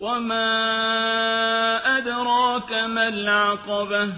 وَمَا أَدْرَاكَ مَا الْعَقَبَةُ